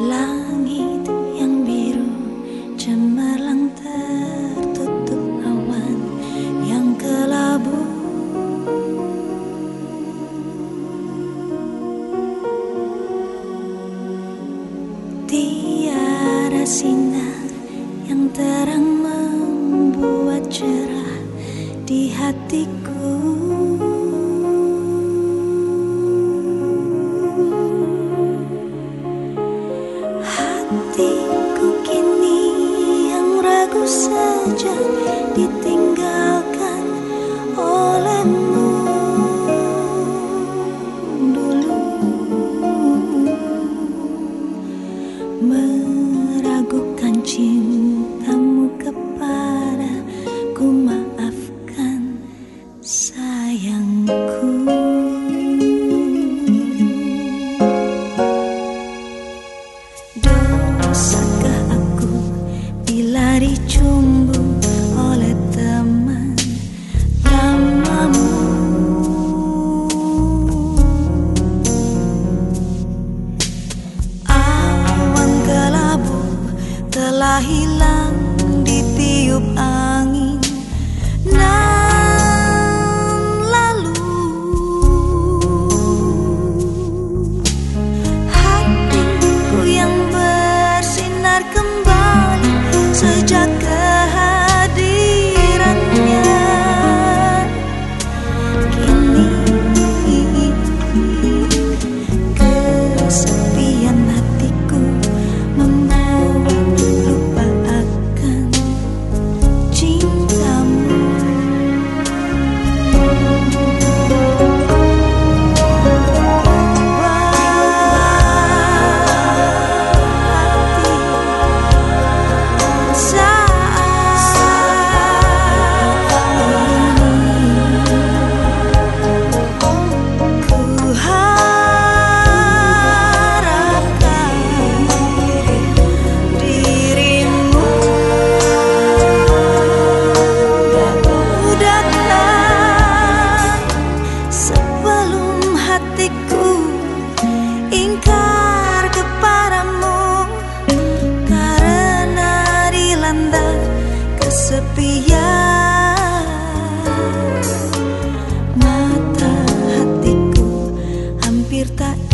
Langit yang biru cemerlang tertutup awan yang kelabu. Tiada sinar yang terang membuat cerah di hatiku Hatiku kini yang ragu saja ditinggalkan hilang ditiup angin tirta